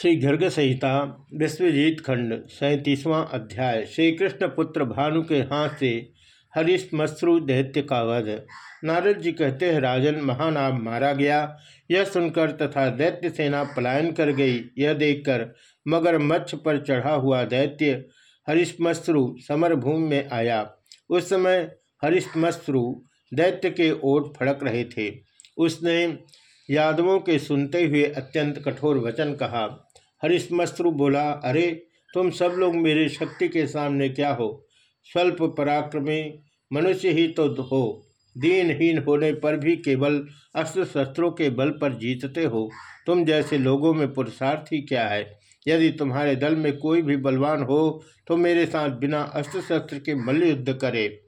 श्री गर्ग संहिता विश्वजीत खंड सैंतीसवां अध्याय श्री कृष्ण पुत्र भानु के हाथ से हरिश्मश्रु दैत्य का वध। नारद जी कहते हैं, राजन महानाभ मारा गया। यह सुनकर तथा दैत्य सेना पलायन कर गई। यह देखकर मगर मच्छ पर चढ़ा हुआ दैत्य हरिश्मश्रु समर भूमि में आया। उस समय हरिश्मश्रु दैत्य के ओट फड़क रहे थे। उसने यादवों के सुनते हुए अत्यंत कठोर वचन कहा हरिश्मश्रु बोला, अरे, तुम सब लोग मेरे शक्ति के सामने क्या हो? स्वल्प पराक्रमी, मनुष्य ही तो हो। दीनहीन होने पर भी केवल अस्त्र शस्त्रों के बल पर जीतते हो। तुम जैसे लोगों में पुरुषार्थ ही क्या है? यदि तुम्हारे दल में कोई भी बलवान हो तो मेरे साथ बिना अस्त्र शस्त्र के मल्ल युद्ध करे।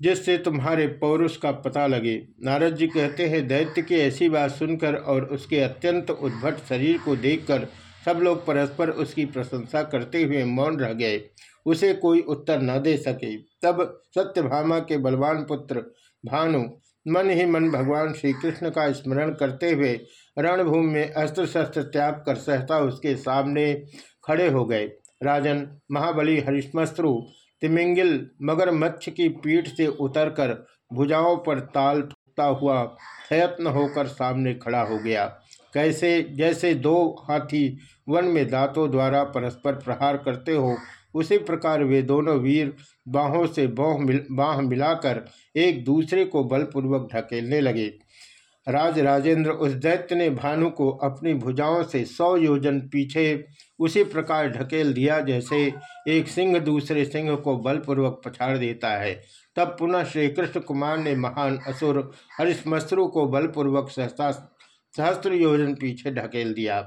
जिससे तुम्हारे पौरुष का पता लगे। नारद जी कहते हैं, दैत्य की ऐसी बात सुनकर और उसके अत्यंत उद्भट शरीर को देखकर सब लोग परस्पर उसकी प्रशंसा करते हुए मौन रह गए। उसे कोई उत्तर न दे सके। तब सत्यभामा के बलवान पुत्र, भानु, मन ही मन भगवान श्री कृष्ण का स्मरण करते हुए रणभूमि में अस्त्र शस्त्र त्याग कर सहता उसके सामने खड़े हो गए। राजन, महाबली हरिश्मश्रु तिमिंगिल मगर मच्छ की पीठ से उतरकर भुजाओं पर ताल ठुकता हुआ प्रयत्न होकर सामने खड़ा हो गया। कैसे जैसे दो हाथी वन में दांतों द्वारा परस्पर प्रहार करते हो उसी प्रकार वे दोनों वीर बाहों से बाह मिल, बाह मिलाकर एक दूसरे को बलपूर्वक ढकेलने लगे। राज राजेंद्र उस दैत्य ने भानु को अपनी भुजाओं से सौ योजन पीछे उसी प्रकार ढकेल दिया जैसे एक सिंह दूसरे सिंह को बलपूर्वक पछाड़ देता है। तब पुनः श्री कृष्ण कुमार ने महान असुर हरिश्मश्रु को बलपूर्वक सहस्ता सहस्त्र योजन पीछे ढकेल दिया।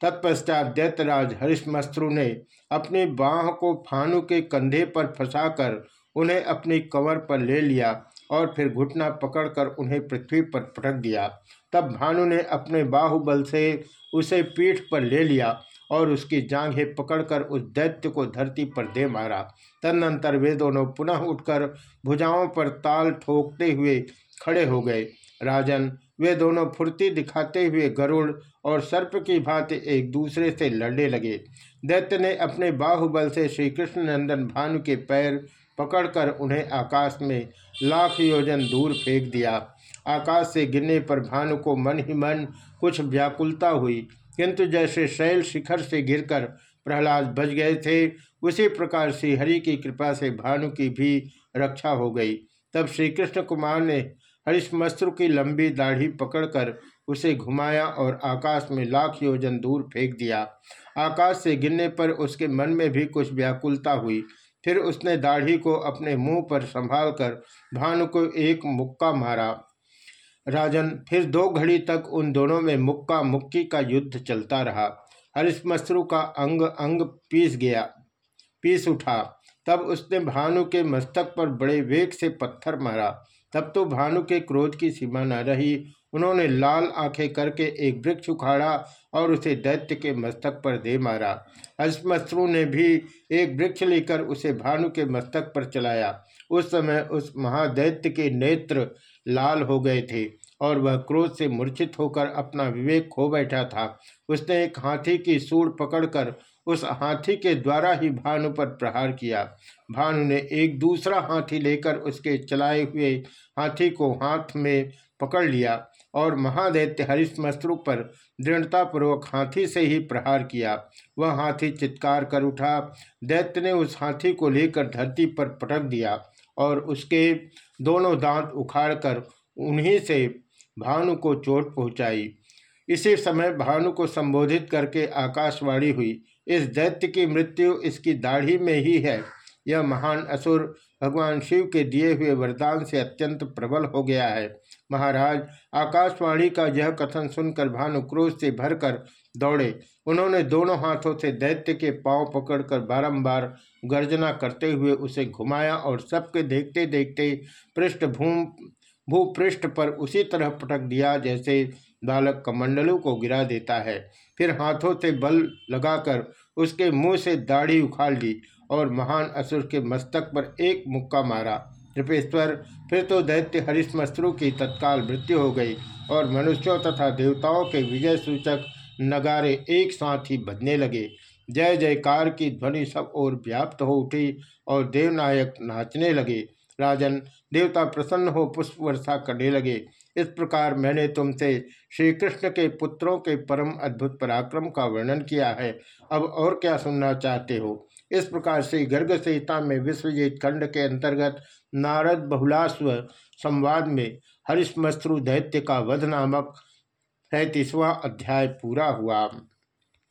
तत्पश्चात दैत्यराज हरिश्मश्रु ने अपनी बाह को फानु के कंधे पर फंसाकर उन्हें अपनी कमर पर ले लिया और फिर घुटना पकड़कर उन्हें पृथ्वी पर पटक दिया। तब भानु ने अपने बाहुबल से उसे पीठ पर ले लिया और उसकी जांघें पकड़कर उस दैत्य को धरती पर दे मारा। तदनंतर वे दोनों पुनः उठकर भुजाओं पर ताल ठोकते हुए खड़े हो गए। राजन, वे दोनों फुर्ती दिखाते हुए गरुड़ और सर्प की भांति एक दूसरे से लड़ने लगे। दैत्य ने अपने बाहुबल से श्री कृष्ण नंदन भानु के पैर पकड़कर उन्हें आकाश में लाख योजन दूर फेंक दिया। आकाश से गिरने पर भानु को मन ही मन कुछ व्याकुलता हुई। किंतु जैसे शैल शिखर से गिरकर प्रहलाद बच गए थे, उसी प्रकार श्री हरि की कृपा से भानु की भी रक्षा हो गई। तब श्री कृष्ण कुमार ने हरिश्मस्त्र की लंबी दाढ़ी पकड़कर उसे घुमाया और आकाश में लाख योजन दूर फेंक दिया। आकाश से गिरने पर उसके मन में भी कुछ व्याकुलता हुई। फिर उसने दाढ़ी को अपने मुँह पर संभालकर भानु को एक मुक्का मारा। राजन, फिर दो घड़ी तक उन दोनों में मुक्का मुक्की का युद्ध चलता रहा। हरिश्मश्रु का अंग अंग पीस गया, पीस उठा। तब उसने भानु के मस्तक पर बड़े वेग से पत्थर मारा। तब तो भानु के क्रोध की सीमा न रही उन्होंने लाल आँखें करके एक वृक्ष उखाड़ा और उसे दैत्य के मस्तक पर दे मारा। अश्मश्रु ने भी एक वृक्ष लेकर उसे भानु के मस्तक पर चलाया। उस समय उस महादैत्य के नेत्र लाल हो गए थे और वह क्रोध से मूर्छित होकर अपना विवेक खो बैठा था। उसने एक हाथी की सूढ़ पकड़कर उस हाथी के द्वारा ही भानु पर प्रहार किया। भानु ने एक दूसरा हाथी लेकर उसके चलाए हुए हाथी को हाथ में पकड़ लिया। और महादैत्य हरिश्मश्रु पर दृढ़तापूर्वक हाथी से ही प्रहार किया। वह हाथी चित्कार कर उठा। दैत्य ने उस हाथी को लेकर धरती पर पटक दिया और उसके दोनों दांत उखाड़कर उन्हीं से भानु को चोट पहुंचाई। इसी समय भानु को संबोधित करके आकाशवाणी हुई, इस दैत्य की मृत्यु इसकी दाढ़ी में ही है। यह महान असुर भगवान शिव के दिए हुए वरदान से अत्यंत प्रबल हो गया है। महाराज, आकाशवाणी का यह कथन सुनकर भानु क्रोध से भरकर दौड़े। उन्होंने दोनों हाथों से दैत्य के पाँव पकड़कर बारंबार गर्जना करते हुए उसे घुमाया और सबके देखते देखते पृष्ठभूम, भूपृष्ठ पर उसी तरह पटक दिया जैसे बालक कमंडलों को गिरा देता है। फिर हाथों से बल लगाकर उसके मुँह से दाढ़ी उखाड़ ली। और महान असुर के मस्तक पर एक मुक्का मारा। कृपेश्वर फिर तो दैत्य हरिश्मश्रु की तत्काल मृत्यु हो गई और मनुष्यों तथा देवताओं के विजय सूचक नगारे एक साथ ही बजने लगे। जय जयकार की ध्वनि सब ओर व्याप्त हो उठी और देवनायक नाचने लगे। राजन, देवता प्रसन्न हो पुष्प वर्षा करने लगे। इस प्रकार मैंने तुमसे श्री कृष्ण के पुत्रों के परम अद्भुत पराक्रम का वर्णन किया है। अब और क्या सुनना चाहते हो? इस प्रकार से गर्ग संहिता में विश्वजीत खंड के अंतर्गत नारद बहुलाश्व संवाद में हरिश्मश्रु दैत्य का वध नामक सैतीसवां अध्याय पूरा हुआ।